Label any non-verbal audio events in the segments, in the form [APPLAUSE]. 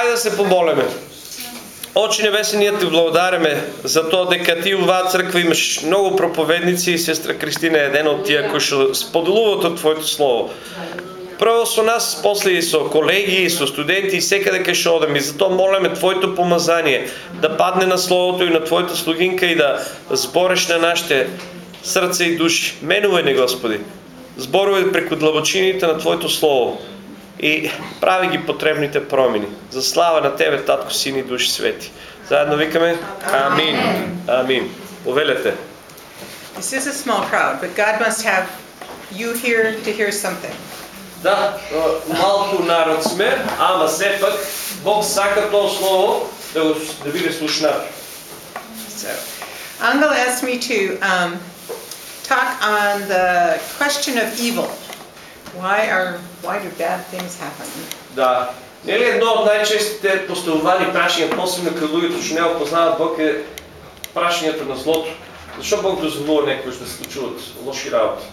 Ајде да се помолиме. Очи небесни, ние ти благодариме за тоа дека ти оваа црква имаш многу проповедници и сестра Кристина е еден од тие кои што споделуваат од твоето слово. Прво со нас, после и со колеги, и со студенти, и секаде кај што одам. И затоа молиме Твоето помазание да падне на Словото и на Твоята слугинка и да збореш на нашите срца и души. Менувай не, Господи. Зборувай преку длабочините на Твоето Слово и прави ги потребните промени. За слава на Тебе, Татко, Син и Душ Свети. Заедно викаме Амин. Амин. Повелете. This is a small crowd, but God must have you here to hear something. Да, малку народ сме, ама сепак Бог сака тоа слово да, го, да биде слушнат. So, Angel asked me to um, talk on the question of evil. Why are why do bad things happen? Да. Нели едно од најчестите поставувани прашања, посебно кај луѓето што не го познаваат Бог е прашањето на злото. Зашо Бог дозволува некои да се случуваат лоши работи?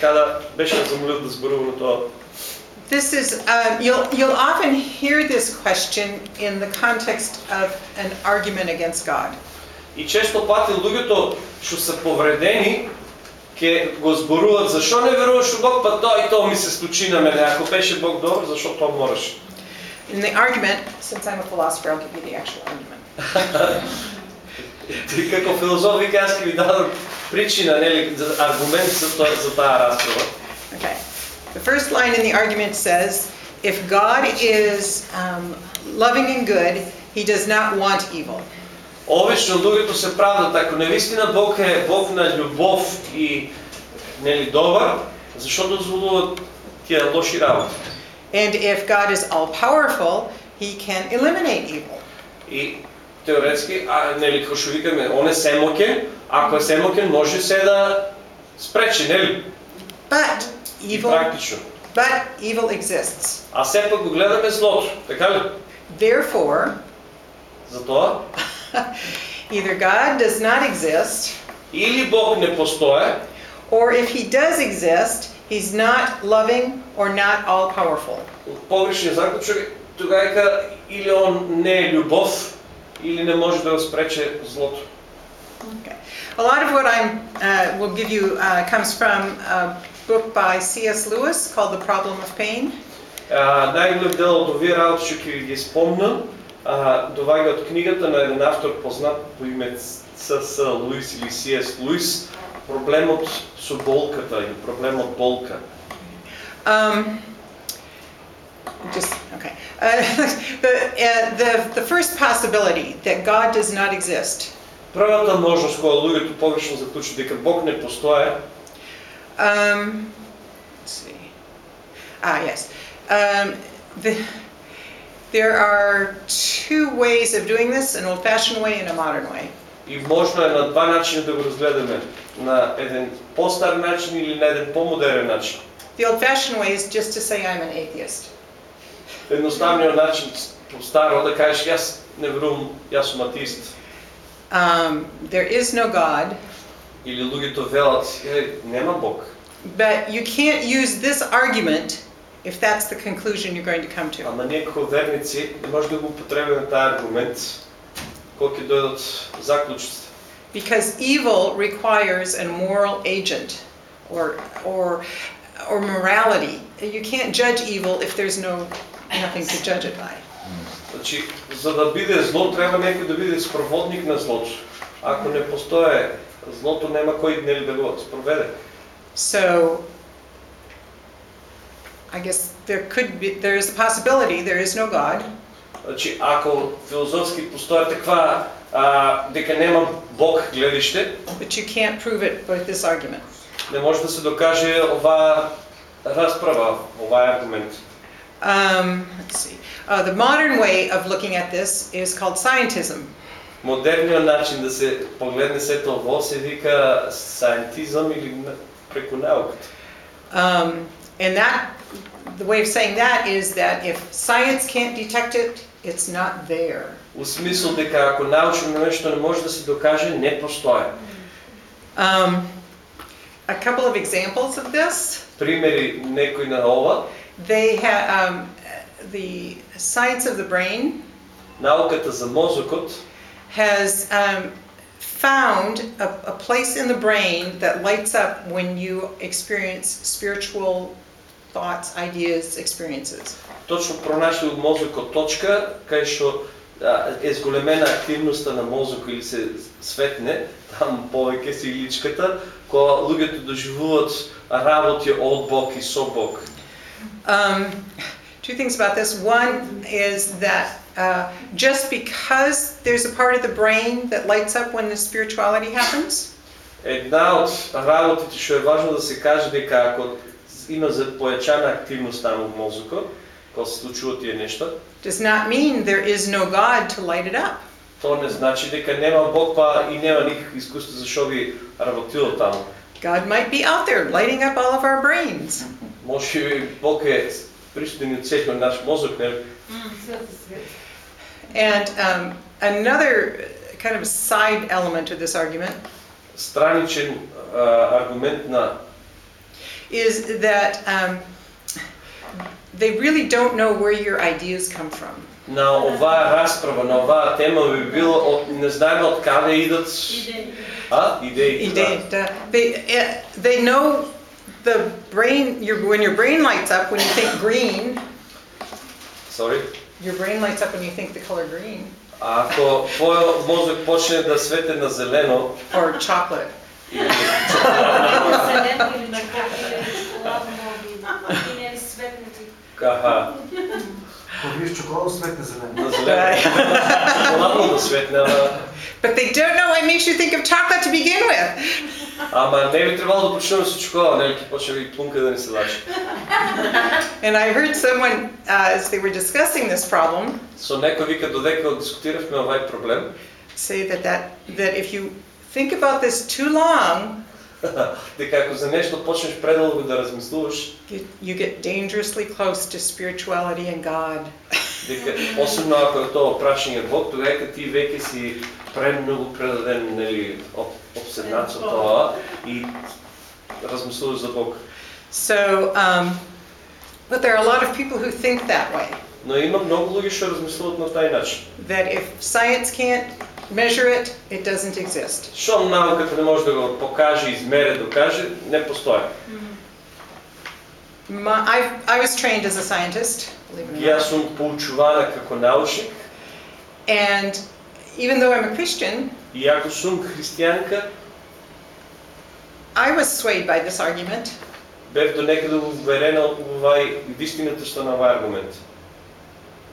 Када беше замолил да зборува на тоа? This is um, you'll you'll often hear this question in the context of an argument against God. И често пати луѓето што се повредени ќе го зборуваат зашо не веруваш во Бог, па тоа и тоа ми се случи на мене. Ако беше Бог добар, зашо тоа мораш? In the argument, since I'm a philosopher, I'll give you the actual argument. И како филозоф вика јас ќе ви дадам причина, нели, за аргумент за тоа за таа расправа. Okay. The first line in the argument says, if God is um, loving and good, he does not want evil. Обично луѓето се правдат ако навистина Бог е Бог на љубов и нели добар, зашо дозволува тие лоши работи? And if God is all powerful, he can eliminate evil. И теоретски, а нели како што викаме, он е семоќен, ако е семоќен може се да спречи, нели? But evil практично. but evil exists. А сепак го гледаме злото, така ли? Therefore, Затоа [LAUGHS] either God does not exist, или Бог не постои, or if he does exist, he's not loving or not all powerful. погрешниот заклучок тогава дека или он не е љубов, или не може да го спрече злото. Okay. A lot of what I'm uh, will give you uh, comes from a book by C.S. Lewis called The Problem of Pain. А, најголем дел од овие работи што ќе ви ги спомнам, А, доваѓа од книгата на еден автор познат по име С.С. Луис или С.С. Луис, проблемот со болката или проблемот болка. Um, just okay. Uh, [LAUGHS] the, uh, the the first possibility that God does not exist. Првата можност која луѓето погрешно заклучат дека Бог не постои, Um, let's see. Ah, yes. Um, the, there are two ways of doing this: an old-fashioned way and a modern way. и можно е на два начина да го разгледаме, на еден постар начин или на еден помодерен начин. The old-fashioned way is just to say I'm an atheist. Едноставниот начин, по старо да кажеш јас не верувам, јас сум атеист. Um, there is no God, Или луѓето велат, е, нема Бог. but you can't use this argument if that's the conclusion you're going to come to. Ама ние како верници не може да го употребиме таа аргумент кога ќе дојдат заклучиците. Because evil requires a moral agent or, or, or morality. You can't judge evil if there's no, nothing to judge it by. Значи, за да биде зло, треба некој да биде спроводник на злото. Ако не постои злото, нема кој нели да го спроведе. So I guess there could be, there is a possibility there is no God, Значи, ако филозофски постои таква а, дека нема Бог гледиште, but you can't prove it with this argument. не може да се докаже оваа расправа, овај аргумент. Um, let's see. Uh, the modern way of looking at this is called scientism. Модерниот начин да се погледне сето ово се вика саентизам или на- преку науката. Um, and that, the way of saying that is that if science can't detect it, it's not there. У смисол дека ако научно нешто не може да се докаже, не постои. Um, a couple of examples of this. Примери некои на ова, They ha- um, the science of the brain Науката за мозокот has um, found a, a place in the brain that lights up when you experience spiritual thoughts, ideas, experiences. точно пронашло од мозокот точка кај што а, е зголемена активноста на мозокот или се светне, там повеќе се иличката, кога луѓето доживуваат работи од Бог и со Бог. Um, two things about this. One is that uh, just because there's a part of the brain that lights up when the spirituality happens, Една од работите што е важно да се каже дека ако има за појачана активност таму во мозокот, кога се случуваат тие нешта, does not mean there is no God to light it up. тоа не значи дека нема Бог па и нема никакво искуство зашо би работило таму. God might be out there lighting up all of our brains. Може би Бог е присутен и од целиот наш мозок, не? And um, another kind of side element to this argument Страничен а, аргумент на is that um, they really don't know where your ideas come from. на оваа расправа, на оваа тема би било од не знаеме од каде идат а идеи. They, uh, they, eh, they know the brain, your, when your brain lights up, when you think green, Sorry. your brain lights up when you think the color green, А Ако твојот мозок почне да свети на зелено or chocolate. каха [LAUGHS] Ако виеш чоколадо светне зелено. на зелено, шоколадно да светне, ама But they don't know what makes you think of chocolate to begin with. Ама не би требало да почнеме со чоколада, нели ќе почне ви плунка да не се лачи. And I heard someone, uh, as they were discussing this problem, Со некој вика додека дискутиравме овај проблем, say that, that, that if you think about this too long, дека ако за нешто почнеш предолго да размислуваш, you, you get dangerously close to spirituality and God. дека особено ако е тоа прашање Бог, тогава ти веќе си премногу предаден, нели, об- обседнат со тоа и размислуваш за Бог. So, um, but there are a lot of people who think that way. Но има многу луѓе што размислуваат на тај начин. That if science can't measure it, it doesn't exist. Шо науката не може да го покаже, измере, докаже, не постои. My, I, I was trained as a scientist, believe it or Јас not. сум поучувана како научник And even though I'm a Christian, и ако сум христијанка, I was swayed by this argument. бев до некаде уверена од овај вистината што на овај аргумент.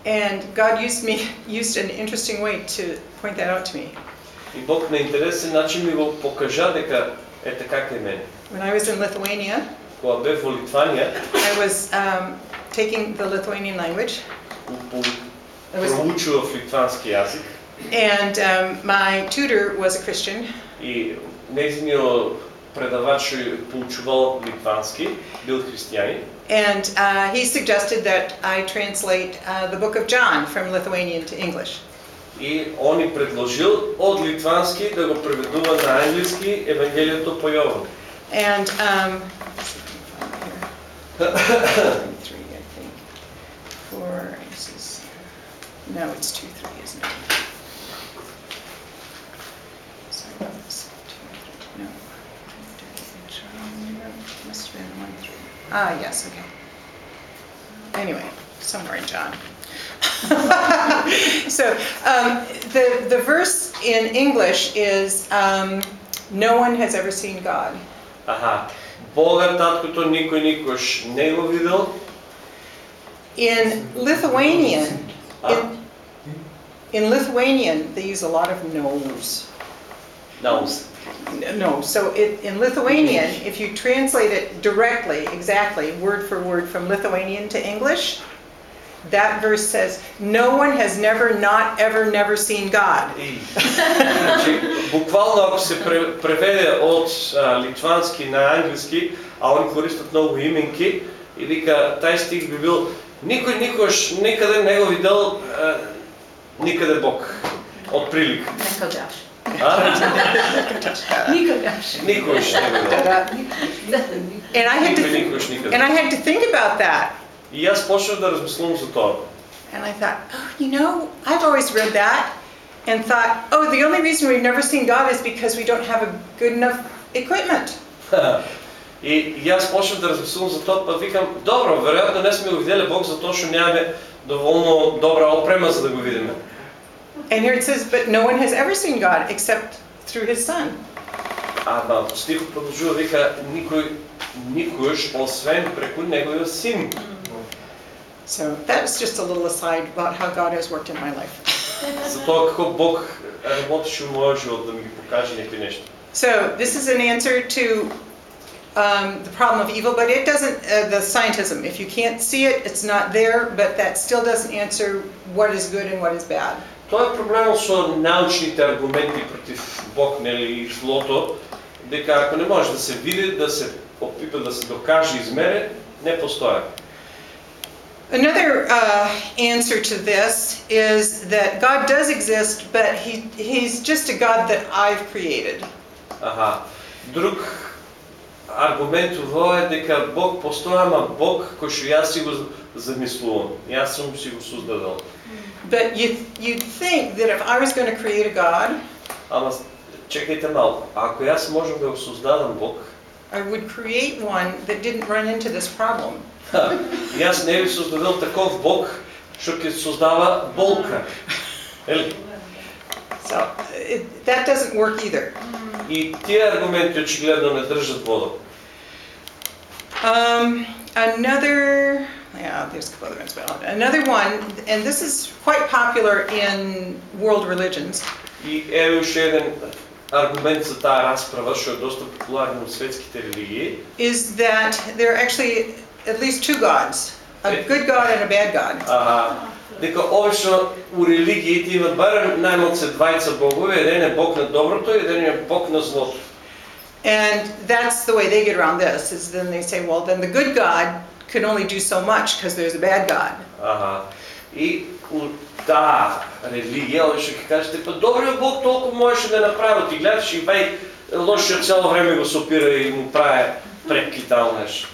And God used me, used an interesting way to point that out to me. И Бог на интересен начин ми го покажа дека е така кај мене. When I was in Lithuania, Кога бев во Литванија, I was um, taking the Lithuanian language, по- I was, проучував литвански јазик and um, my tutor was a Christian, и нејзиниот предавач кој поучувал литвански, бил христијанин. and uh, he suggested that I translate uh, the book of John from Lithuanian to English. И он ни предложил од литвански да го преведува на англиски Евангелието по Јован. And um, [COUGHS] three, I think. Four, this is, no, it's two, three, isn't it? Sorry about this. Two, three, no. Must have been one, three. Ah, yes, okay. Anyway, somewhere in John. [LAUGHS] so um, the the verse in English is um, no one has ever seen God. Аха. Бога таткото никој никош не го видел. In Lithuanian, А, in, in Lithuanian, they use a lot of no's. наус. No, so it, in Lithuanian, if you translate it directly, exactly, word for word from Lithuanian to English, that verse says, no one has never, not ever, never seen God. И, значи, буквално ако се пре- преведе од а, литвански на англиски, а они користат многу именки, и вика, тај стих би бил никој никош никаде не го видел а, никаде Бог. Од прилика. Никогаш. А? Никогаш. Никош не го видел. And I had to, Никој th- никош никаде. and I had to think about that И јас почнав да размислувам за тоа. And I thought, oh, you know, I've always read that and thought, oh, the only reason we've never seen God is because we don't have a good enough equipment. И јас почнав да размислувам за тоа, па викам, добро, веројатно не сме го виделе Бог затоа што нямаме доволно добра опрема за да го видиме. And here it says, but no one has ever seen God except through his son. А на стихот продолжува вика никој никош освен преку неговиот син. So that's just a little aside about how God has worked in my life. За тоа како Бог работеше во мојот живот да ми ги покаже некои нешта. So this is an answer to um, the problem of evil, but it doesn't, uh, the scientism. If you can't see it, it's not there, but that still doesn't answer what is good and what is bad. Тоа е проблемот со научните аргументи против Бог, нели, и злото, дека ако не може да се види, да се опипа, да се докаже, измере, не постоја. Another uh, answer to this is that God does exist, but he, He's just a God that I've created. Аха. Друг аргумент ово е дека Бог постоја, ама Бог кој што јас си го замислувам. Јас сум си го создадал. But you, you'd think that if I was going to create a God, Ама чекајте малку. Ако јас можам да го создадам Бог, I would create one that didn't run into this problem. ха, јас не би создадал таков Бог што ќе создава болка. Ели? So it, that doesn't work either. И тие аргументи очигледно не држат вода. Um, another, yeah, there's a couple other ones, but I'll- another one, and this is quite popular in world religions, И еве уште еден аргумент за таа расправа што е доста популарна во светските религии. is that there are actually at least two gods, a good God and a bad God. А, дека обично у религиите има барем најмалце двајца богови, еден е бог на доброто и еден е бог на злото. And that's the way they get around this, is then they say, well, then the good God can only do so much because there's a bad God. Аха. И у таа религија, обично ќе кажете, па добриот бог толку можеше да направи, ти гледаш и бај лошиот цело време го сопира и му прави препки таму нешто.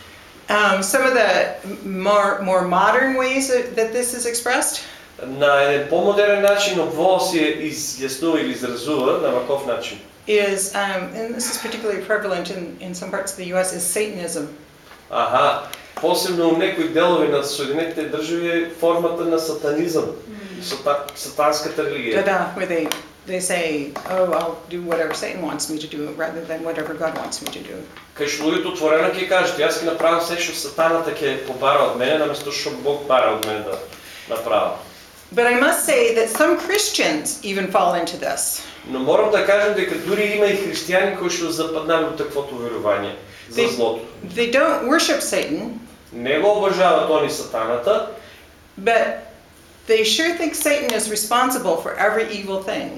Um, some of the more, more modern ways that that this is expressed На еден помодерен начин ово се изјаснува или изразува на ваков начин. is, um, and this is particularly prevalent in, in some parts of the US, is Satanism. Аха, посебно у некои делови на Соединетите држави е формата на сатанизам, сата, сатанската религија. Da-da, where they, they say, oh, I'll do whatever Satan wants me to do rather than whatever God wants me to do. Кај што луѓето отворено ќе кажат, јас ќе направам се што сатаната ќе побара од мене, наместо што Бог бара од мене да направам. But I must say that some Christians even fall into this. Но морам да кажам дека дури има и христијани кои што западнале во таквото верување за Ти- злото. They don't worship Satan, Не го обожават они сатаната, but they sure think Satan is responsible for every evil thing.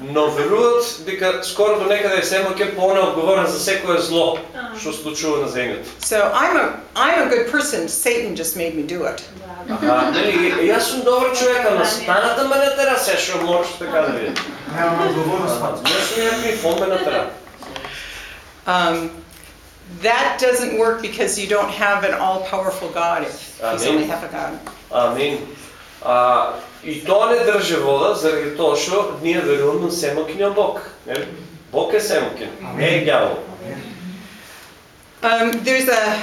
но веруваат дека скоро до некаде е сема ке по она одговорен за секое зло што случува на земјата. So I'm a, I'm a good person, Satan just made me do it. Аха, нели, јас сум добар човек, ама сатаната ме натера се што можеш така да видиш. Нямам отговорност. Аха, Не сум ја фон ме натера. Um, that doesn't work because you don't have an all-powerful God if he's Amen. only half a God. Амин. А, и тоа не држи вода заради тоа што ние веруваме на семокиња Бог. Нели? Бог е семокин, не е ѓавол. Um, there's a,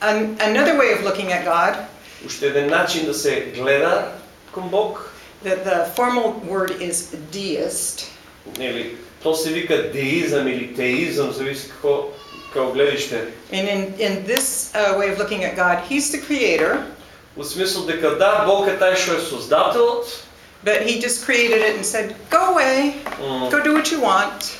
an, another way of looking at God. Уште еден начин да се гледа кон Бог, The, the formal word is deist. нели, тоа се вика деизам или теизам, зависи како како гледиште. And in, in this uh, way of looking at God, he's the creator, Во смисол дека да, Бог е тај што е создателот, but he just created it and said, go away, м, go do what you want.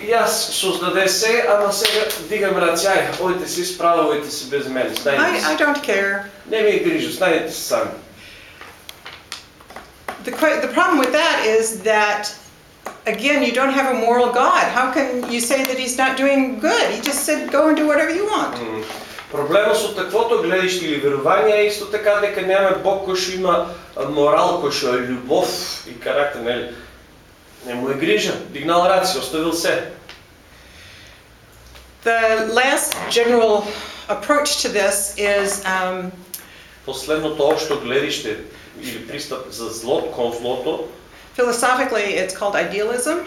Јас создаде се, ама сега дигам раци, ај, одите си, справувате се без мене, I, I знаете don't care. Не ми е грижа, знаете се сами. The, que- the problem with that is that, again, you don't have a moral God. How can you say that he's not doing good? He just said, go and do whatever you want. М, Проблемот со таквото гледиште или верување е исто така дека нема Бог кој што има а, морал, кој што е љубов и карактер, нели? Не му е грижа, дигнал раци, оставил се. The last general approach to this is um, последното общо гледище или пристъп за зло кон злото, Philosophically, it's called idealism,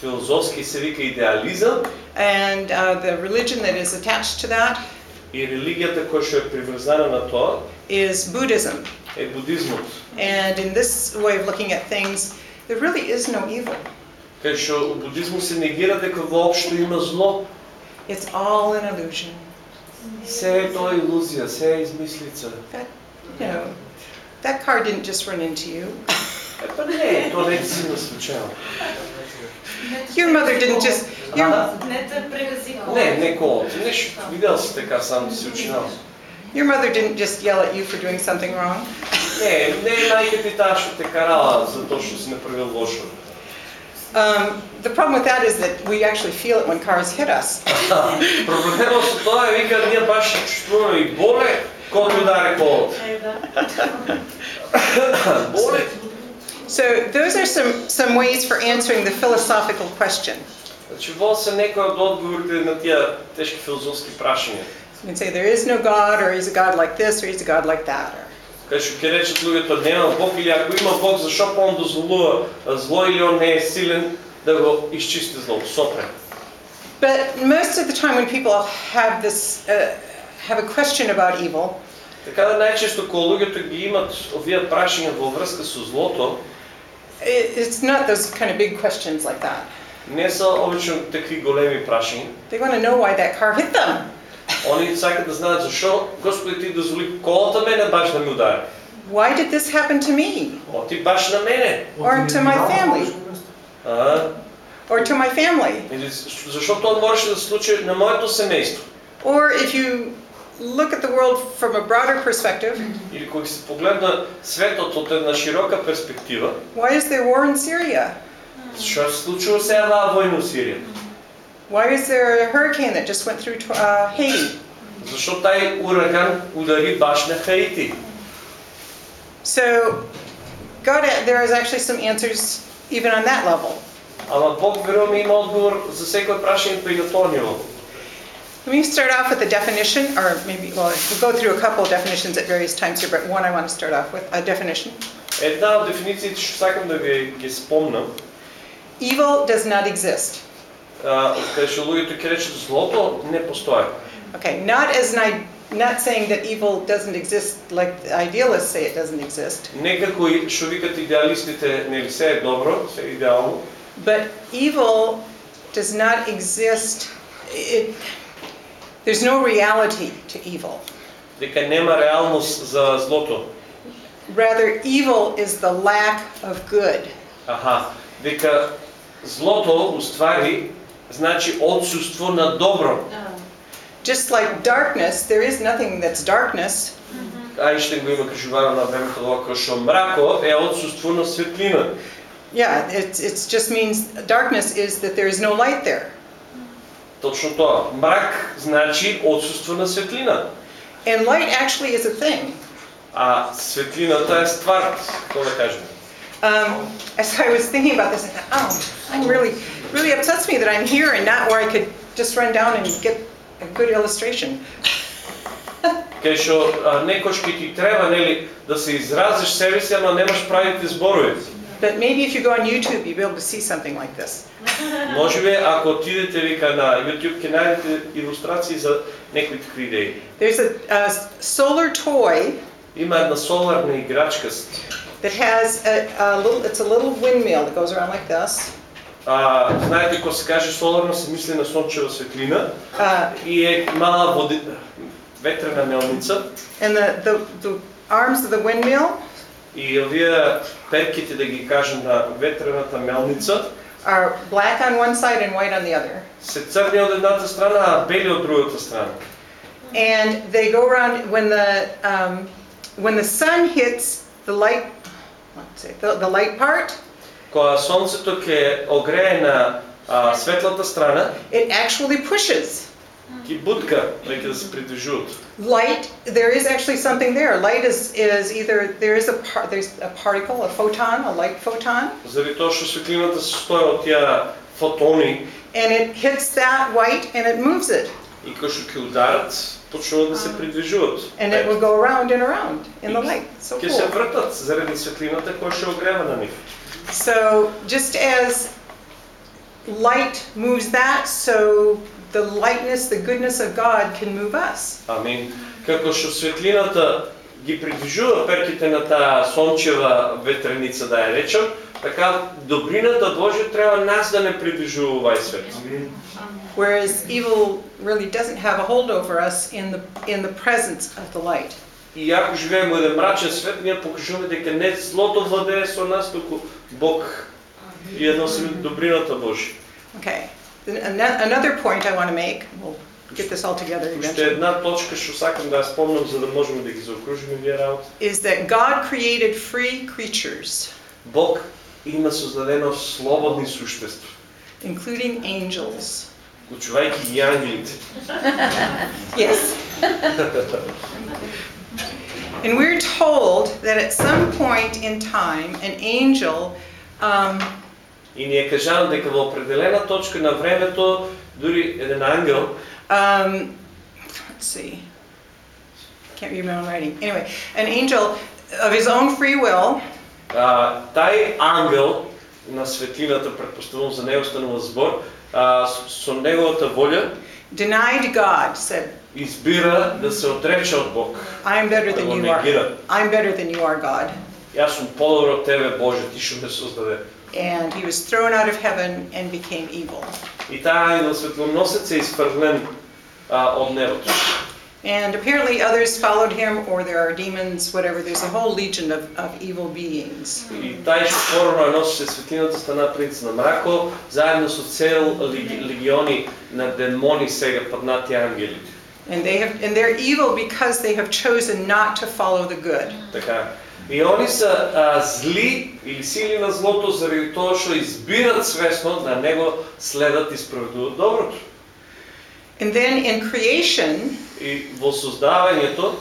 филозофски се вика идеализъм and uh, the religion that is attached to that и религията која што е приврзана на тоа is Buddhism. е будизмот. And in this way of looking at things, there really is no evil. Кај што у будизмот се негира дека воопшто има зло, It's all an illusion. се е тоа илузија, се е измислица. That, you know, that car didn't just run into you. [LAUGHS] Е, па не, тоа не е силно случајно. Your mother didn't just. Your, Ага. Не те прегази колата. Не, не колото. Нешто, видел си така сам да си учинал. your mother didn't just yell at you for doing something wrong. Не, не е мајка ти таа што те карала за тоа што си направил лошо. Um, the problem with that is that we actually feel it when cars hit us. [LAUGHS] Проблемот со тоа е вика ние баш се чувствуваме и боле кога ни ударе колото. Е, да. боле. [COUGHS] So those are some, some ways for answering the philosophical question. Значи во се некои од одговорите на тие тешки филозофски прашања. You can say there is no God, or he's a God like this, or he's a God like that. Or, Кај што ќе речат луѓето нема Бог или ако има Бог зашо па он дозволува зло или он не е силен да го изчисти злото, сопре. but most of the time when people have this, uh, have a question about evil, Така да најчесто кога луѓето ги имат овие прашања во врска со злото, it, it's not those kind of big questions like that. не се обично такви големи прашања. They want to know why that car hit them. Они сакаат да знаат зашо Господи ти дозволи колата мене баш да ми удари. Why did this happen to me? О, ти баш на мене. Or to my family. А, Or to my family? или зашо тоа можеше да се случи на моето семејство? Or if you look at the world from a broader perspective, Или кога се погледна светот од една широка перспектива, why is there war in Syria? што се случува сега оваа војна во Сирија? Why is there a hurricane that just went through uh, Haiti? Зашо тај ураган удари баш на Хаити? So, God, there is actually some answers even on that level. Ама Бог верувам има одговор за секој прашање па и на тоа ниво. Let me start off with a definition, or maybe, well, we'll go through a couple of definitions at various times here, but one I want to start off with a definition. Една од дефинициите што сакам да ви ги спомнам, Evil does not exist. а, кај што луѓето ќе речат злото не постои. Okay, not as an I, not saying that evil doesn't exist like the idealists say it doesn't exist, Некако и што викат идеалистите, нели се е добро, се е идеално, but evil does not exist. It, there's no reality to evil. дека нема реалност за злото. Rather, evil is the lack of good. Аха, дека злото уствари значи отсуство на добро. Да. Just like darkness, there is nothing that's darkness. Ајнштейн го има кажувано на времето дека што мрако е отсуство на светлина. Yeah, it it's just means darkness is that there is no light there. Точно тоа. Мрак значи отсуство на светлина. And light actually is a thing. А светлината е ствар, како да кажем. Um, as I was thinking about this, I thought, oh, I'm really, really upsets me that I'm here and not where I could just run down and get a good illustration. Кај што ти треба нели да се изразиш себе си, ама немаш правите зборови. But maybe if you go on YouTube, you'll be able to see something like this. Може би [LAUGHS] ако отидете вика на YouTube ќе најдете илустрации за некои такви идеи. There's a, a solar toy Има една соларна играчка that has a, a little, it's a little windmill that goes around like this. А, знаете, кога се каже соларно, се мисли на сончева светлина Uh, и е мала води... ветрена мелница and the, the, the arms of the windmill и овие перките, да ги кажем, на ветрената мелница are black on one side and white on the other. се црни од едната страна, а бели од другата страна. And they go around when the um, when the sun hits the light, let's say the, the light part, Кога сонцето ќе огрее на а, светлата страна, it actually pushes. ги бутка веќе да се придвижуваат. Light, there is actually something there. Light is is either there is a par, there's a particle, a photon, a light photon, Заради тоа што светлината се состои од тие фотони and it hits that white and it moves it. и кои што ќе ударат, почнуват да се придвижуват. And it will go around and around in the light. So Ке се cool. вртат заради светлината која ще огрева на нив. So just as light moves that, so the lightness, the goodness of God can move us. Амин. Како што светлината ги придвижува перките на таа сончева ветреница да ја речам, така добрината Божја треба нас да не придвижува овај свет. Амин. Whereas evil really doesn't have a hold over us in the, in the presence of the light. И ако живееме во еден мрачен свет, ние покажуваме дека не злото владее со нас, туку Бог и едносебно добрината Божја. Okay. Then ano- Another point I want to make, we'll get this all together Уште eventually, една точка што сакам да ја спомнам за да можеме да ги заокружиме вие работи. is that God created free creatures, Бог има создадено слободни суштества, including angels. уклучувајќи и ангелите. Yes. And we're told that at some point in time, an angel um, И ни е кажано дека во определена точка на времето дури еден ангел um, let's see, can't read my own writing. Anyway, an angel of his own free will а, тај ангел на светлината предпоставувам за него станува збор с- со неговата волја denied God, said, избира да се отрече од Бог. I'm better than you are. I'm better than you are, God. Јас сум подобар од тебе, Боже, ти што ме создаде. And he was thrown out of heaven and became evil. И таа ангел светлоносец е изфрлен а, од небото. And apparently others followed him, or there are demons, whatever. There's a whole legion of, of evil beings. И тај што порано ја носеше светлината стана принц на мрако, заедно со цел леги- легиони на демони сега паднати ангели. And they have, and they're evil because they have chosen not to follow the good. Така. И они са а, зли или сили на злото заради тоа што избират свесно да не го следат и спроведуват доброто. And then in creation, И во создавањето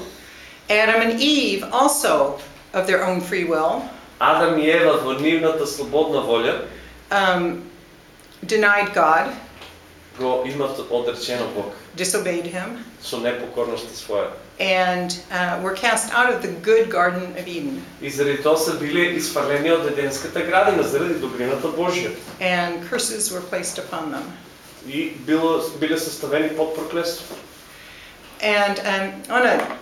Adam and Eve also of their own free will Адам и Ева во нивната слободна волја um, denied God, го имат одречено Бог disobeyed him, со непокорноста своја. and uh, were cast out of the good Garden of Eden. И заради тоа се биле изфрлени од Еденската градина заради добрината Божја. And curses were placed upon them. И било, биле составени под проклетство. And um, I want to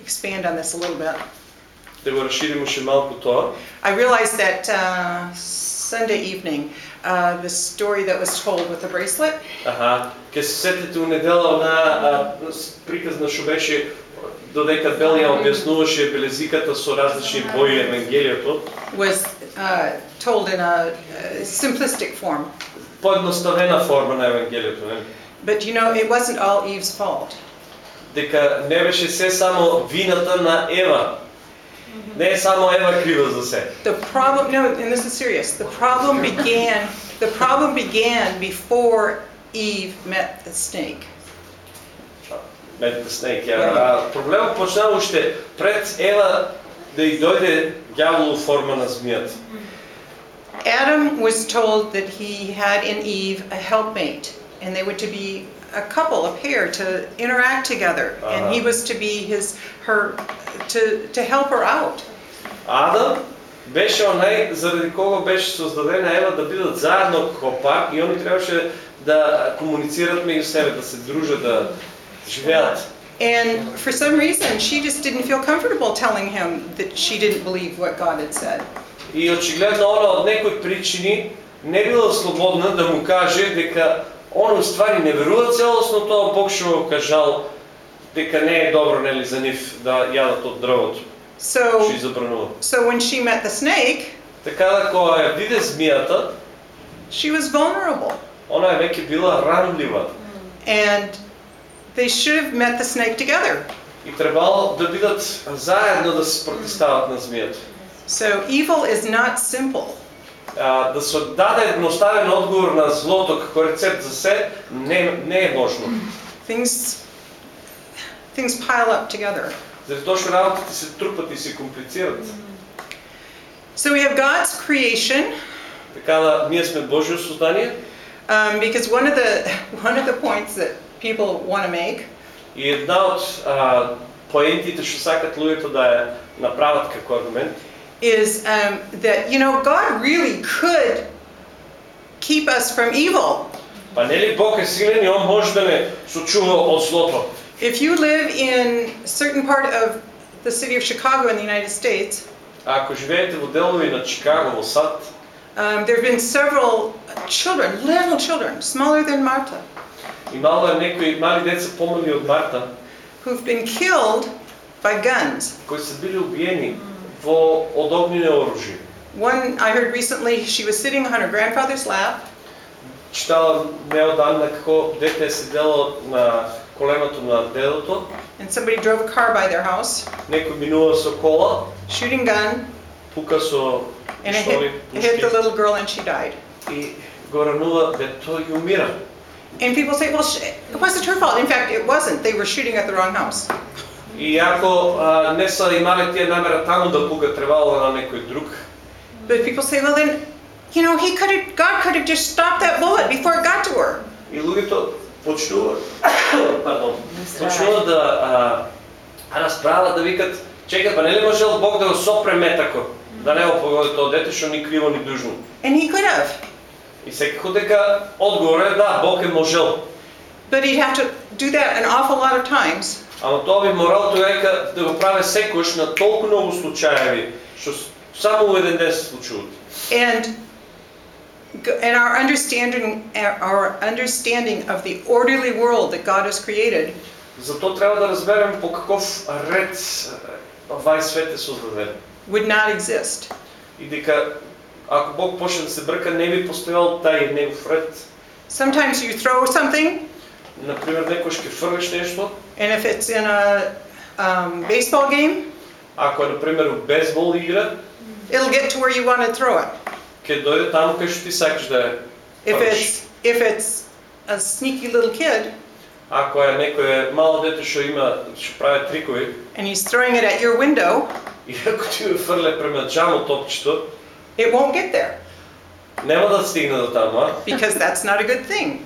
expand on this a little bit. Да го расшириме уште малку тоа. I realized that uh, Sunday evening, uh, the story that was told with the bracelet, Аха, ке се сетите у недела на приказна што беше додека Белија објаснуваше белезиката со различни бои Евангелието, was uh, told in a, uh simplistic form. поедноставена форма на Евангелието, нели? But you know, it wasn't all Eve's fault. Дека не беше се само вината на Ева. Не е само Ева крива за се. The problem, no, and this is serious. The problem began. The problem began before Eve met the snake. Met the snake, ја. А, проблемот почнаа уште пред Ева да ја дојде ѓаволу форма на змијата. Adam was told that he had in Eve a helpmate, and they were to be a couple, a pair, to interact together, and he Uh-huh. was to be his, her, to, to help her out. Адам беше онај заради кого беше создадена Ева да бидат заедно како пар и они требаше да комуницират меѓу себе, да се дружат, да живеат. And for some reason, she just didn't feel comfortable telling him that she didn't believe what God had said. И очигледно она од некои причини не била слободна да му каже дека он уствари не верува целосно тоа Бог што го кажал дека не е добро нели за нив да јадат од дрвото што So, ја забранува. so when she met the snake, Така да кога ја виде змијата, she was vulnerable. она е веќе била ранлива And they should have met the snake together. и требало да бидат заедно да се протистават на змијата. So evil is not simple. А, да се даде едноставен одговор на злото како рецепт за се не, не е можно. Things, things pile up together. Заради тоа што работите се трупат и се комплицират. So we have God's creation, Така да ние сме Божјо создание um, because one of the one of the points that people want to make И една од а, поентите што сакат луѓето да ја направат како аргумент is um, that, you know, God really could keep us from evil. Па нели Бог е силен и он може да не сочува од злото. If you live in a certain part of the city of Chicago in the United States, А ако живеете во делови на Чикаго, во САД, um, there have been several children, little children, smaller than Marta, имало е некои мали деца помали од Марта, who've been killed by guns. кои се били убиени во од огнени оружје. One I heard recently, she was sitting on her grandfather's lap, Читала неодамна како дете е седело на коленото на дедото, and somebody drove a car by their house, некој минува со кола, shooting gun, пука со and it пиштоли, hit, it hit the пушки little girl and she died. и го ранува детето и умира. And people say, well, sh- it wasn't her fault. In fact, it wasn't. They were shooting at the wrong house. И ако а, не са имале тие намера таму да пука требало на некој друг, But people say, well, then, you know, he could have, God could have just stopped that bullet before it got to her. И луѓето почнуваат, [COUGHS] пардон, почнуваат да а, расправат, да викат, чекай, па нели можел Бог да го сопре метако, да не го погоди тоа дете што ни криво ни дужно. And he could have. И секако дека одговор е да, Бог е можел. But he'd have to do that an awful lot of times. Ама тоа би морал тоа дека да го прави секојаш на толку многу случаеви, што с- само во еден ден се случуваат. And, g- and our understanding, our understanding of the orderly world that God has created Затоа треба да разберем по каков ред е, овај свет е создаден. would not exist. И дека ако Бог почне да се брка, не би постојал тај негов ред. Sometimes you throw something, Например, некој ќе фрлиш нешто, and if it's in a um, baseball game, ако е, например, у бейсбол игра, it'll get to where you want to throw it. ќе дојде таму кај што ти сакаш да ја If фрлиш. it's, if it's a sneaky little kid Ако е некој мало дете што има, што прави трикови, and he's throwing it at your window, и ако ти го фрле према джамо топчето, it won't get there нема да стигне до таму, а? because that's not a good thing.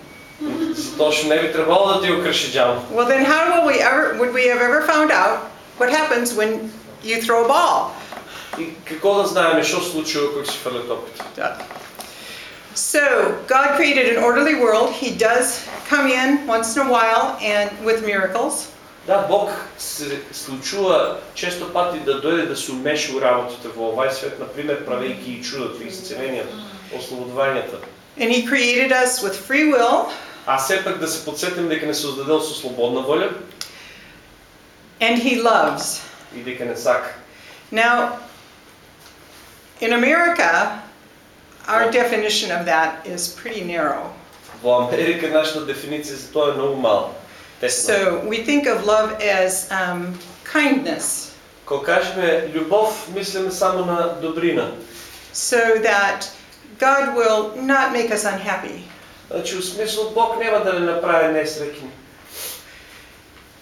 Затоа што не би требало да ти го крши джамо. Well, then how will we ever, would we have ever found out what happens when you throw a ball? И како да знаеме што се случува кога се фрле топката? So, God created an orderly world. He does come in once in a while and with miracles. Да, Бог се случува често пати да дојде да се умеши у работите во овај свет, например, правејќи и чудото, исцелението, ослободувањата. And He created us with free will, А сепак да се подсетим дека не создадел со слободна воља and He loves. и дека не сака. Now, in America, our definition of that is pretty narrow. Во Америка нашата дефиниција за тоа е многу мала. Тесна. So, we think of love as um, kindness, Кога кажеме љубов, мислиме само на добрина. so that God will not make us unhappy. Значи, у смисол Бог нема да не направи несреќни.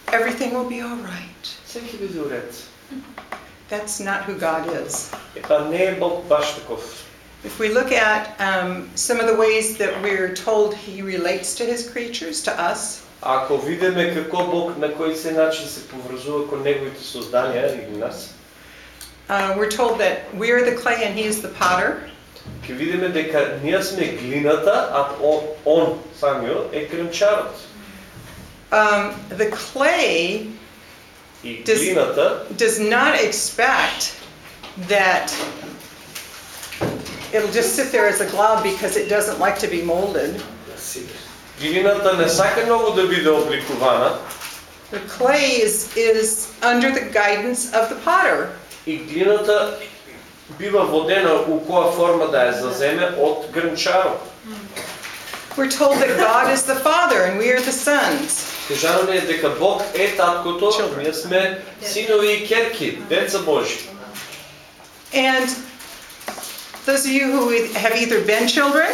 Everything will be all right. Се ќе биде уред. That's not who God is. Епа не е Бог баш таков. If we look at um, some of the ways that we're told He relates to His creatures, to us, Ако видиме како Бог на кој се начин се поврзува кон неговите созданија или нас, uh, we're told that we are the clay and He is the potter. ќе видиме дека ние сме глината, а он, он самиот е грмчарот. Um, the clay И Дес- глината does not expect that it'll just sit there as a glob because it doesn't like to be molded. Глината не сака многу да биде обликувана The clay is, is under the guidance of the potter. и глината бива водена у која форма да ја заземе од грмчарот. We're told that God is the father and we are the sons. Кажано ни е дека Бог е таткото, ние сме синови и керки, деца Божи. And those of you who have either been children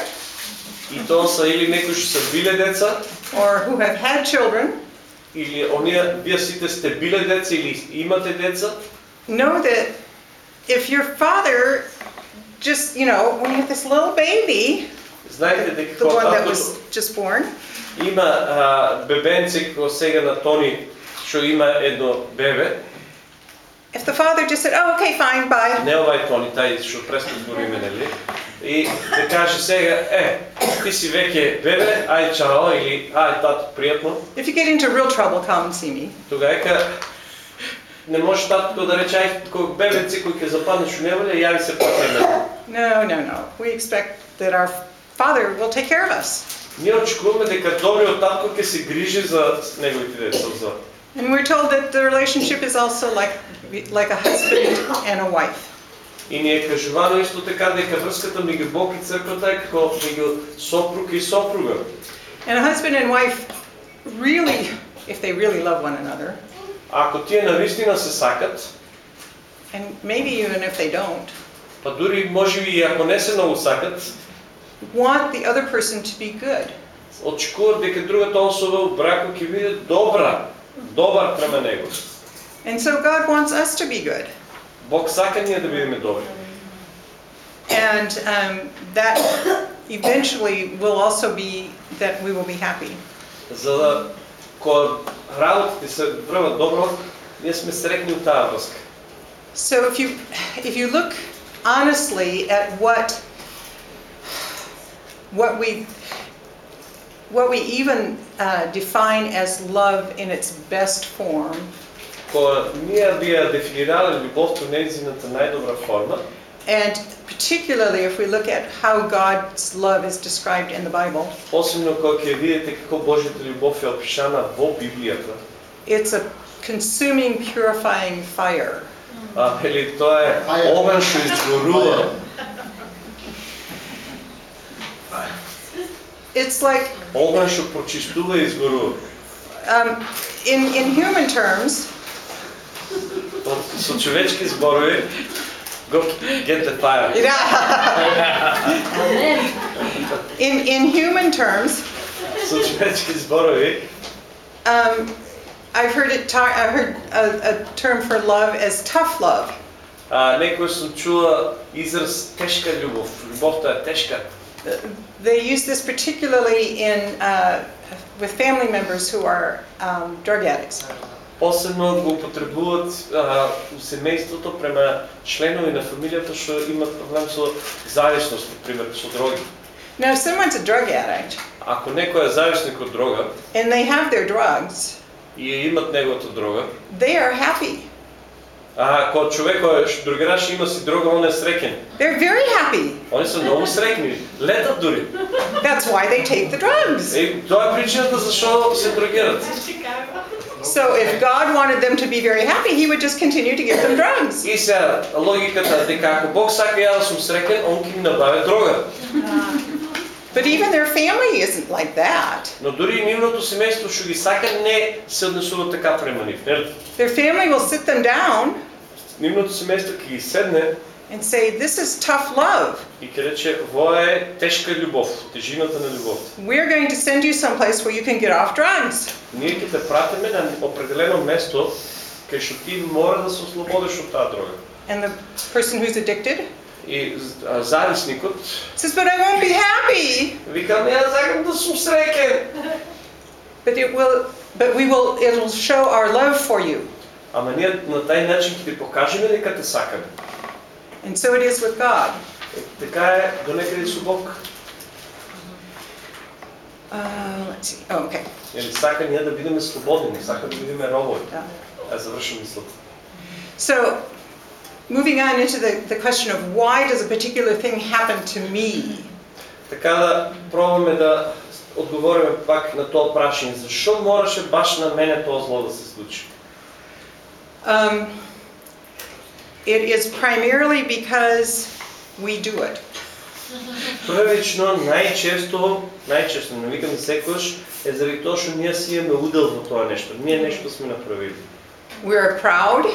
И тоа са или некои што се биле деца, or who have had children или оние, вие сите сте биле деца или имате деца, know that if your father just, you know, when you have this little baby, знаете дека the one кога that таткото was just born, има а, бебенци кој сега на Тони што има едно бебе, if the father just said, oh, okay, fine, bye, не овај Тони, тај што престо збориме, нели? И да каже сега, е, ти си веќе бебе, ај чао, или ај тато, пријатно. if you get into real trouble, come and see me. Тога ека, не може татко да рече, ај, кој бебеци кој ќе западнеш у неволја, јави се пак на мене. No, no, no. We expect that our father will take care of us. Ние очекуваме дека добриот татко ќе се грижи за неговите деца, за And we're told that the relationship is also like, like a husband and a wife. И ни е кажувано исто така дека врската меѓу Бог и црквата е како меѓу сопруг и сопруга. And a husband and wife really, if they really love one another, Ако тие навистина се сакат, and maybe even if they don't, па дури може би и ако не се многу сакат, want the other person to be good. очекуваат дека другата особа у бракот ќе биде добра, добар према него. And so God wants us to be good. Бог сака ние да бидеме добри. And um, that eventually will also be that we will be happy. За да кога работите се врват добро, ние сме срекни у таа врска. So if you if you look honestly at what what we what we even uh, define as love in its best form, Кога ние би ја дефинирале љубовта у нејзината најдобра форма, and particularly if we look at how God's love is described in the Bible, Посебно кога ќе видите како Божјата љубов е опишана во Библијата. it's a consuming, purifying fire. А, или тоа е оган што изгорува. It's like Оган што прочистува и изгорува. um, in in human terms, Од со човечки зборови, go get the fire. [LAUGHS] in in human terms, Со човечки зборови, Um, I've heard it talk, I've heard a, a term for love as tough love. а, некој сум чула израз тешка љубов. Љубовта е тешка. They use this particularly in uh, with family members who are um, drug addicts. Посебно го употребуваат а, у семејството према членови на фамилијата што имат проблем со зависност, пример со дроги. Now, if someone's a drug addict Ако некој е зависник од дрога and they have their drugs, и имат неговата дрога, they are happy. а ако човек кој е другераш има си дрога, он е среќен. They're very happy. Они се многу среќни, летат дури. That's why they take the drugs. И тоа е причината зашо се дрогират. So if God wanted them to be very happy, He would just continue to give them drugs. И сега логиката дека ако Бог сака ја да сум среќен, он ќе ми набавя дрога. But even their family isn't like that. Но дури и нивното семејство што ги сака не се однесува така према нив. нели? Their family will sit them down Нивното семејство ќе ги седне and say, This is tough love. и ќе рече, "Во е тешка љубов, тежината на љубовта. We're going to send you someplace where you can get off drugs. Ние ќе те пратиме на определено место кај што ти мора да се ослободиш од таа дрога." And the person who's addicted И а, зависникот says, But I won't be happy. вика, "Ја сакам да сум среќен." But it will but we will it'll show our love for you. Ама ние на тај начин ќе ти покажеме дека те сакаме. And so it is with God. Е, Така е до некаде со Бог. Uh, let's see. Oh, okay. Или сака ние да бидеме слободни, не сака да бидеме робови. Yeah. Ја завршам мислата. So moving on into the, the question of why does a particular thing happen to me? Така да пробваме да одговориме пак на тоа прашање. Зашо мораше баш на мене тоа зло да се случи? Um, it is primarily because we do it. Првично, најчесто, најчесто, не викам секојаш, е заради тоа што ние си имаме удел во тоа нешто. Ние нешто сме направили. We are proud.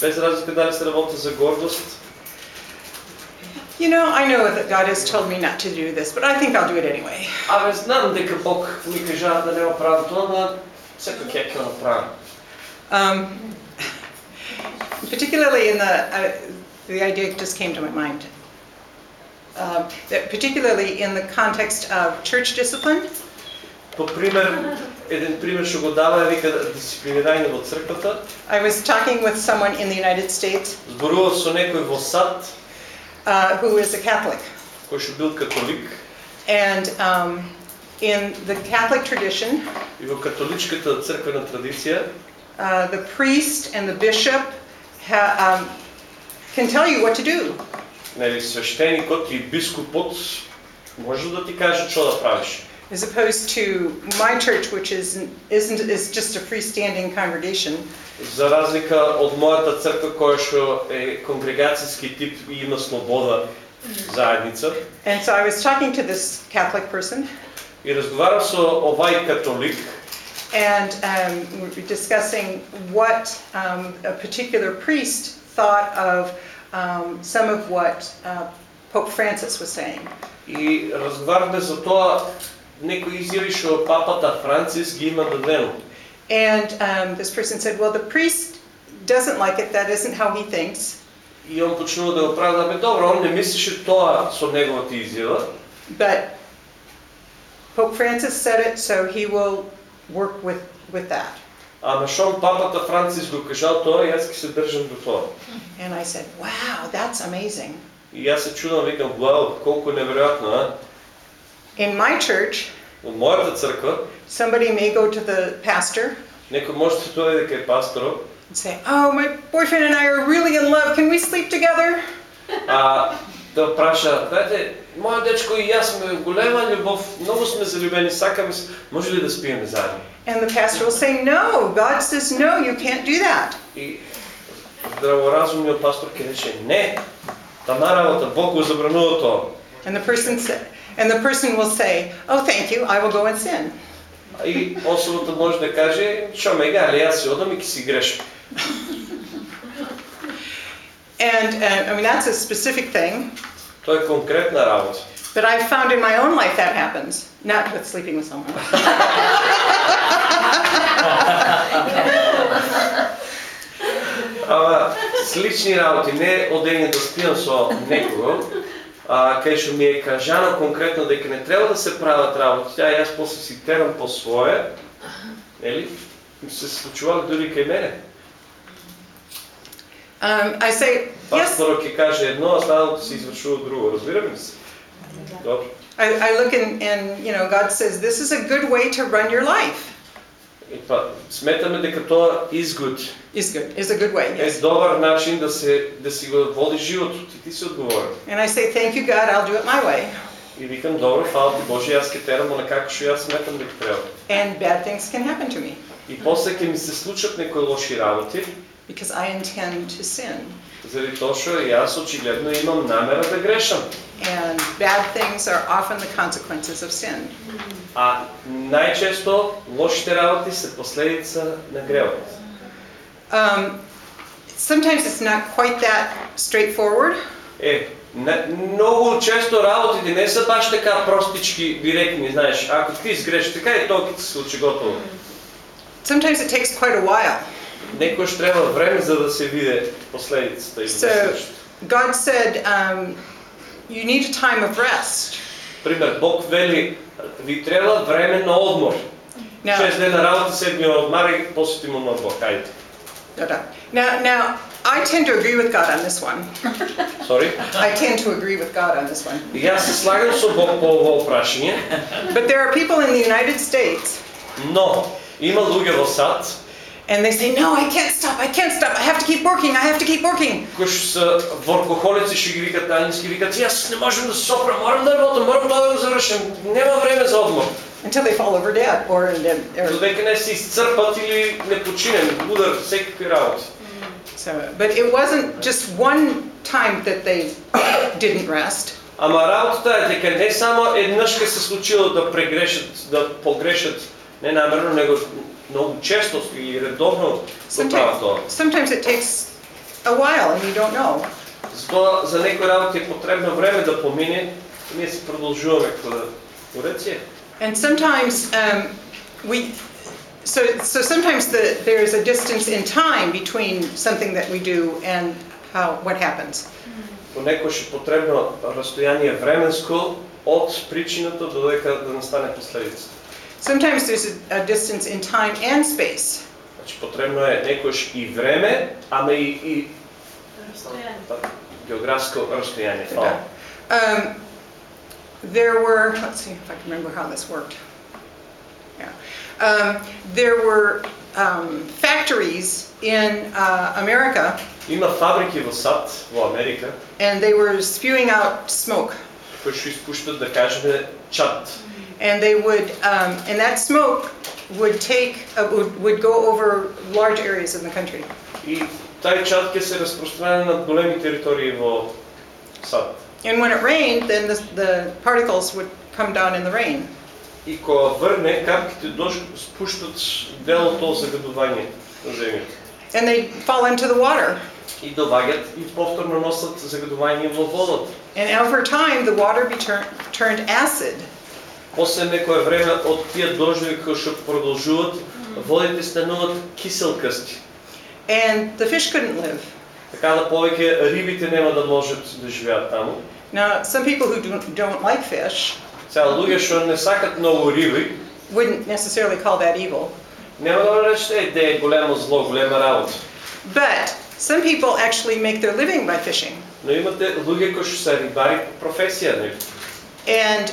Без разлика дали се работи за гордост, You know, I know that God has told me not to do this, but I think I'll do it anyway. Абе, знам дека Бог ми кажа да не го правам тоа, но секој ќе ќе го направам. Um, particularly in the, uh, the idea just came to my mind. Uh, that particularly in the context of church discipline, По пример, еден пример што го дава, вика дисциплинирање во црквата. I was talking with someone in the United States Зборував со некој во САД, uh, who is a Catholic. кој што бил католик, And um, in the Catholic tradition, и во католичката црквена традиција, uh, the priest and the bishop ha- um, can tell you what to do. нели свештеникот и бискупот може да ти каже што да правиш. As opposed to my church, which is, isn't, is just a freestanding congregation. За разлика од мојата црква која што е конгрегацијски тип и има слобода заедница, And so I was talking to this Catholic person, и разговарав со овај католик and um, we were discussing what um, a particular priest thought of um, some of what uh, Pope Francis was saying. и разговаравме за тоа некои изјави што папата Францис ги има дадено. And um, this person said, Well, the priest doesn't like it, that isn't how he thinks. И он почнува да го правда, бе добро, он не мислеше тоа со неговата изјава, But Pope Francis said it, so he will work with, with that. ама шон папата Францис го кажал тоа, и јас ќе се држам до тоа. And I said, Wow, that's amazing. И јас се чудам, викам, вау, колку неверојатно, а? In my church, Во мојата црква, somebody may go to the pastor некој може да дојде кај пасторот, and say, Oh, my boyfriend and I are really in love, can we sleep together? а да праша, знаете, мојот дечко и јас сме голема љубов, многу сме залюбени, сакаме, се, може ли да спиеме заедно? And the pastor will say, No, God says, No, you can't do that. И здраворазумниот пастор рече, не, тама работа, Бог го забранува тоа. And the person said, and the person will say, Oh, thank you, I will go and sin. И особата може да каже, шо ме га, али јас си одам и ќе си грешам. And uh, I mean, that's a specific thing, Тоа е конкретна работа. but I've found in my own life that happens, not with sleeping with someone. Ама слични работи, не одење да спијам со некого, а, кај што ми е кажано конкретно дека не треба да се прават работи, тя јас после си терам по свое, нели? Се случувало дури кај мене. Um, I say, Yes, Пасторот ќе каже едно, а останалото се извршува друго. Разбираме ли се? Добро. I, I look and, and, you know, God says, This is a good way to run your life. И па, сметаме дека тоа изгод Is good, is a good way, е yes. добар начин да се да си го води животот и ти си одговорен. And I say, Thank you, God, I'll do it my way. И викам, добро, фала ти Боже, јас ќе терам онакако што јас сметам дека треба. And bad things can happen to me И после ќе ми се случат некои лоши работи, because I intend to sin. заради тоа што јас очигледно имам намера да грешам. And bad things are often the consequences of sin. А најчесто лошите работи се последица на гревот. Um, sometimes it's not quite that straightforward. Е, не, многу често работите не се баш така простички, директни, знаеш, ако ти сгрешиш така и тоа ќе ти се случи готово. Sometimes it takes quite a while. Некојаш треба време за да се види последицата и да So, се случи. God said, um, you need a time of rest. Пример, Бог вели, ви треба време на одмор. Now, Шест дена работа, седми одмар и после ти му на Бог. Ајде. no, no. now, now, I tend to agree with God on this one. Сори. I tend to agree with God on this one. И јас се слагам со Бог по ово прашање, But there are people in the United States, но има луѓе во САД and they say, no, I can't stop, I can't stop, I have to keep working, I have to keep working. кои што се воркохолици што ги викат на англиски, викат јас не можам да се сопрам, морам да работам, морам тоа да го завршам, нема време за одмор. Until they fall over dead or, or Додека не се исцрпат или не починем, удар секакви работи. so. But it wasn't just one time that they didn't rest. Ама работата е дека не само еднаш ке се случило да прегрешат, да погрешат не намерно, него многу често и редовно го прават тоа. Sometimes, it takes a while and you don't know. Затоа за некои работи е потребно време да помине, ние како да уреција. And sometimes um, we, so, so sometimes the, there's a distance in time between something that we do and how, what happens. Понекогаш е потребно расстојание временско од причината додека да настане последицата. Sometimes there's a, a distance in time and space. Значи потребно е некојаш и време, ама и, и Разстояние. географско расстојание. Фала. Um, there were, let's see if I can remember how this worked. Yeah. Um, there were um, factories in uh, America Има фабрики во САД, во Америка, and they were spewing out smoke. кои што испуштат, да кажеме, чад. And they would, um, and that smoke would take, uh, would, would go over large areas in the country. И тај чад ќе се распростране над големи територии во САД. And when it rained, then the, the particles would come down in the rain. И кога врне, капките дош спуштат дел од тоа загадување на земјата. And they fall into the water. И доваѓат и повторно носат загадување во водата. And over time, the water be tur- turned acid. После некое време од тие дождови кои што продолжуваат, водите стануваат киселкасти. And the fish couldn't live. Така да повеќе рибите нема да можат да живеат таму. Now, some people who don't, don't like fish Сега луѓе што не сакат многу риби, wouldn't necessarily call that evil. нема да речете де е големо зло, голема работа. But some people actually make their living by fishing. Но имате луѓе кои што се рибари професија, нели? And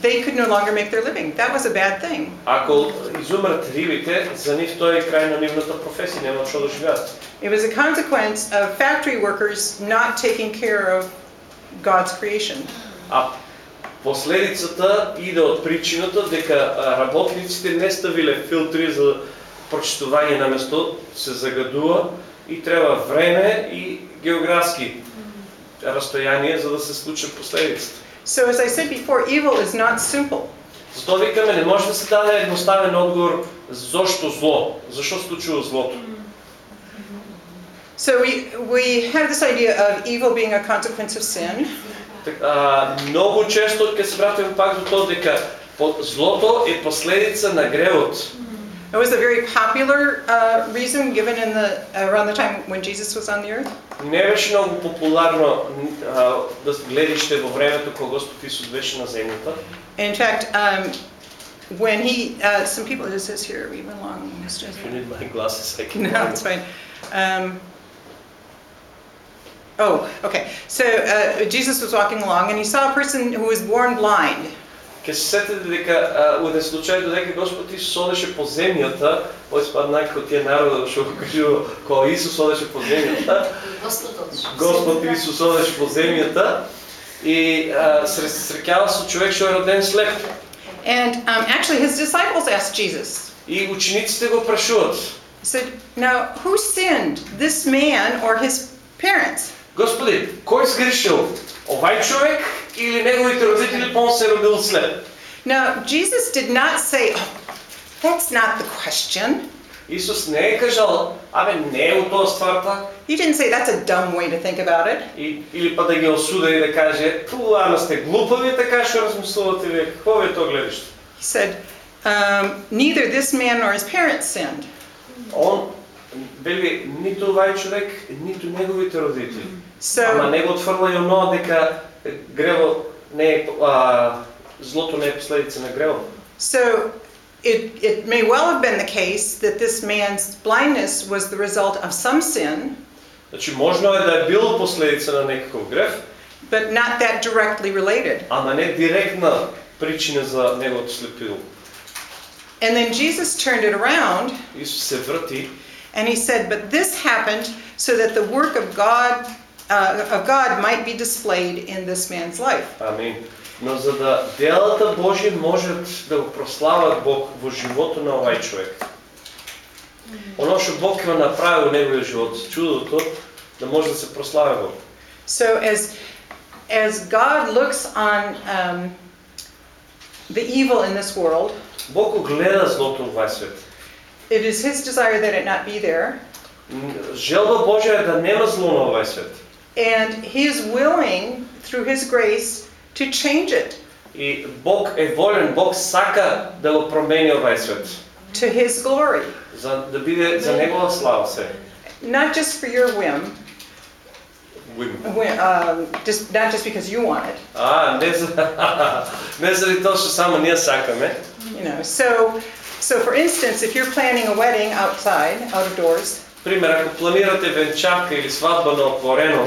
they could no longer make their living. That was a bad thing. Ако изумрат рибите, за нив тоа е крај на нивната професија, нема што да живеат. It was a consequence of factory workers not taking care of God's creation. А последицата иде од причината дека а, работниците не ставиле филтри за прочитување на место, се загадува и треба време и географски расстојание за да се случат последиците. So, as I said before, evil is not simple. Затоа викаме не може да се даде едноставен одговор зошто зло, зашо случува злото. So, we, we have this idea of evil being a consequence of sin. Так, а, многу често ќе се вратиме пак до тоа дека по- злото е последица на гревот. It was a very popular uh, reason given in the, around the time when Jesus was on the earth. Не беше многу популарно а, да гледиште во времето кога Господ Исус беше на земјата. In fact, um, when he, uh, some people, it says here, we went along, Mr. If you need my glasses, I can No, it's fine. Um, oh, okay. So uh, Jesus was walking along and he saw a person who was born blind. Ке се сетите дека а, случај додека Господ Исус одеше по земјата, овој спад најко тие народа што го кажува кога Исус одеше по земјата, Господ Исус одеше по земјата и се среќава со човек што е роден слеп. And um, actually, his disciples asked Jesus, И учениците го прашуваат, said, Now, who sinned, this man or his parents? Господи, кој сгрешил? Овај човек или неговите родители па он се родил слеп? Now, Jesus did not say, oh, That's not the question. Исус не е кажал, абе не е у тоа стварта, He didn't say, That's a dumb way to think about it. и, или па да ги осуда и да каже, ту, ама сте глупави така што размислувате вие, какво е тоа гледиште? He said, um, Neither this man nor his parents sinned. Он вели ниту овај човек, ниту неговите родители. Ама So, не го отфрла и оно дека грево не е, а, злото не е последица на грево. so it, it may well have been the case that this man's blindness was the result of some sin, Значи можно е да е било последица на некаков грев, but not that directly related. ама не директна причина за неговото слепило. And then Jesus turned it around Исус се врати and he said, But this happened so that the work of God, uh, of God might be displayed in this man's life. Амин. Но за да делата Божи можат да го прослават Бог во живото на овај човек. Оно што Бог ќе го направи во неговиот живот, чудото, да може да се прослави Бог. So as, as God looks on um, the evil in this world, Бог го гледа злото во овај свет. it is his desire that it not be there. М, Желба Божја е да нема зло на овај свет. And he is willing, through his grace, to change it И Бог е волен, Бог сака да го промени овај свет. to his glory. За да биде за негова слава се. Not just for your whim, whim um, just, not just because you want it, А, не за не заради тоа што само ние сакаме, You know, so so for instance, if you're planning a wedding outside, out of doors, Пример, ако планирате венчавка или сватба на отворено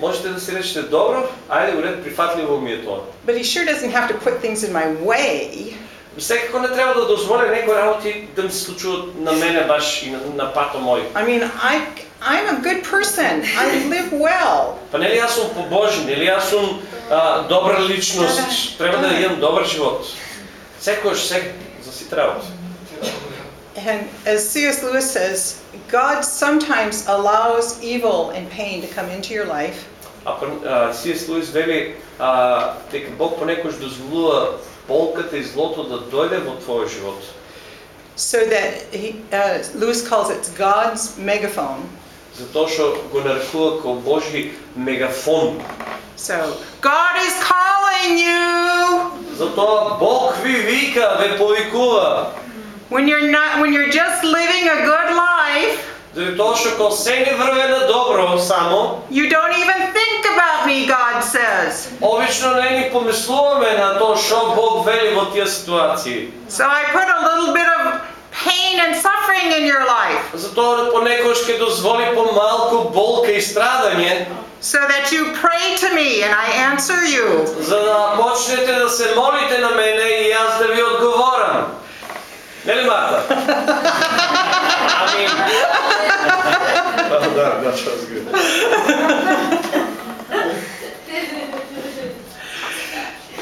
Можете да си речете, добро, ајде го ред, прифатливо ми е тоа. But he sure doesn't have to put things in my way. Секако не треба да дозволя некои работи да ми се случуваат на мене баш и на, на пато мој. I mean, I, I'm a good person. I live well. Па нели јас сум побожен, нели јас сум а, добра личност, треба да имам добар живот. Секојаш сек за сите работи. And as C.S. Lewis says, God sometimes allows evil and pain to come into your life А пр- а, Сиес Луис вели а, дека Бог понекогаш дозволува болката и злото да дојде во твојот живот. so that he, uh, Lewis calls it God's megaphone. Затоа што го нарекува како Божи мегафон. So, God is calling you Затоа Бог ви вика, ве повикува. when you're not when you're just living a good life. Заради тоа што кога се не врве на добро само, You don't even think about me, God says. обично не ни помислуваме на тоа што Бог вели во тие ситуации. So I put a little bit of pain and suffering in your life Затоа понекогаш ќе дозволи помалку болка и страдање, so that you pray to me and I answer you. за да почнете да се молите на мене и јас да ви одговорам. Нели Марта? [LAUGHS] [LAUGHS]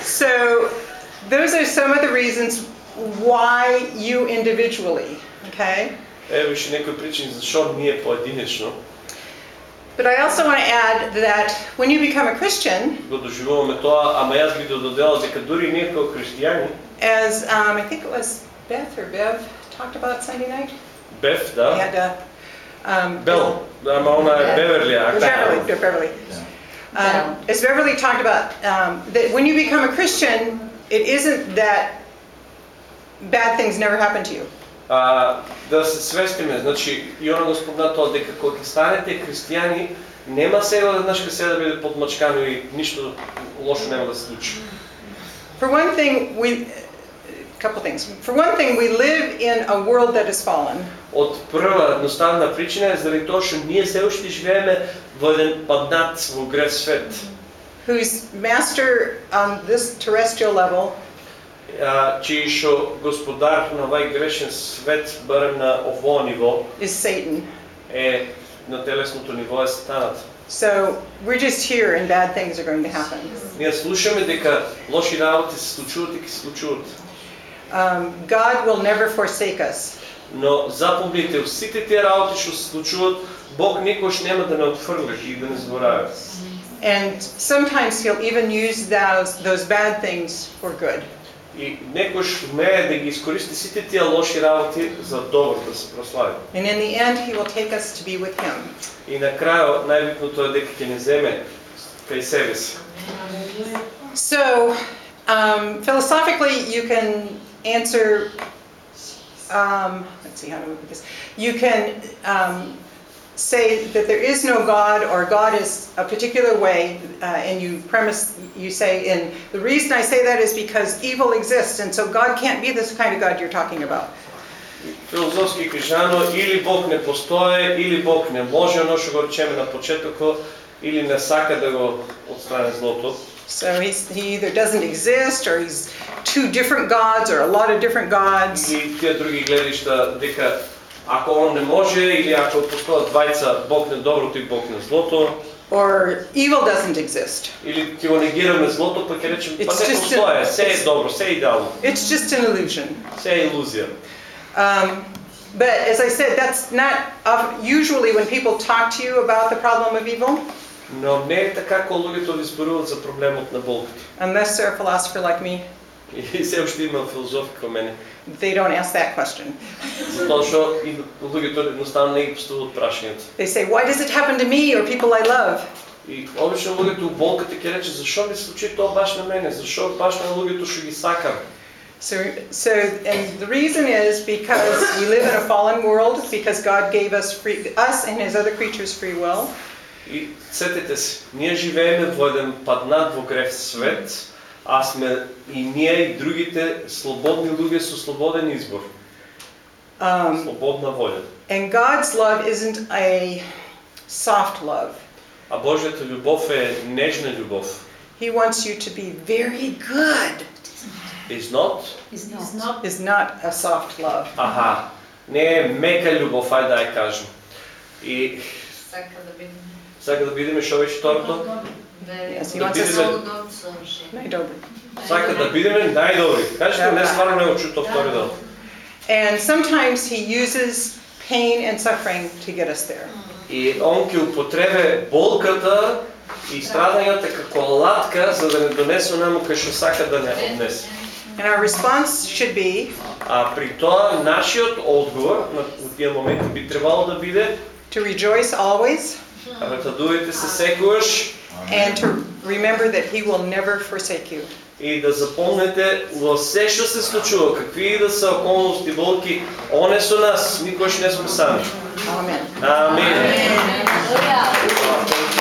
So, those are some of the reasons why you individually, okay? But I also want to add that when you become a Christian, as um, I think it was Beth or Bev talked about Sunday night, Бев, we да, had uh, um, Бел, ама она е Беверли, а Beverly, Beverly. Um, as Beverly talked about, um, that when you become a Christian, it isn't that bad things never happen to you. А, да се свестиме, значи, и она го спомна тоа, дека кога ќе станете христијани, нема сега веднаш ке се да биде подмачкано и ништо лошо нема да се случи. For one thing, we, a couple things. For one thing, we live in a world that is fallen. Од прва едноставна причина е заради тоа што ние се уште живееме во еден паднат во грев свет. whose master on this terrestrial level а, чиј што господар на овај грешен свет, барем на ово ниво, is Satan. е на телесното ниво е сатанат. So we're just here and bad things are going to happen. Ние слушаме дека лоши работи се случуваат и ќе се случуваат. Um, God will never forsake us. Но запомнite, сите тие работи што се случуваат, Бог никош нема да не отфрли и да не заборави. And sometimes He'll even use those, those bad things for good. И некош умее да ги искористи сите тие лоши работи за добро да се прослави. And in the end, He will take us to be with Him. И на крајот најбитното е дека ќе не земе кај себе си. So, um, philosophically, you can answer. Um, let's see how do we put this. You can um, say that there is no God, or God is a particular way, uh, and you premise, you say, and the reason I say that is because evil exists, and so God can't be this kind of God you're talking about. Филозофски кажано, или Бог не постои, или Бог не може, оно што го речеме на почетокот, или не сака да го отстрани злото. So he's, he either doesn't exist, or he's two different gods, or a lot of different gods. И тие други гледишта дека Ако он не може или ако постојат двајца Бог на доброто и Бог на злото, or evil doesn't exist. или ќе го негираме злото, па ќе речем, па It's не just a- постоje, се е it's- добро, се е идеално, It's just an illusion. се е илузија. Um, but as I said, that's not of- usually when people talk to you about the problem of evil, Но не е така кога луѓето ви зборуваат за проблемот на болките. unless they're a philosopher like me. И се уште има филозофи кај мене. They don't ask that question. Затоа што и луѓето едноставно не ги поставуваат прашањата. They say, Why does it happen to me or people I love? И обично луѓето у болката ќе рече зашо ми се случи тоа баш на мене, зашо баш на луѓето што ги сакам. So, so, and the reason is because we live in a fallen world, because God gave us free, us and His other creatures free will. И сетете се, ние живееме во еден паднат во грев свет, а сме и ние и другите слободни луѓе со слободен избор, Um, слободна волја. and God's love isn't a soft love. А Божјата љубов е нежна љубов. He wants you to be very good. Is not, Is not. Is not a soft love. аха, не е мека љубов, ајде да ја кажем. И Сака да бидем. Сака да бидеме што беше второто? Много добро съвършено. Най-добри. Сака да бидеме најдобри. Кажете, не стварно не го чуто втори дел. And sometimes He uses pain and suffering to get us there. И он ќе употребе болката и страдањата како латка за да не донесе онаму кај што сака да не однесе. And our response should be А при тоа нашиот одговор на тие моменти би требало да биде to rejoice always радувайте се секогаш and to remember that He will never forsake you. и да запомнете во се што се случува, какви и да се околности болки, он е со нас, никош не сме сами. Amen. Амин. Алелуя.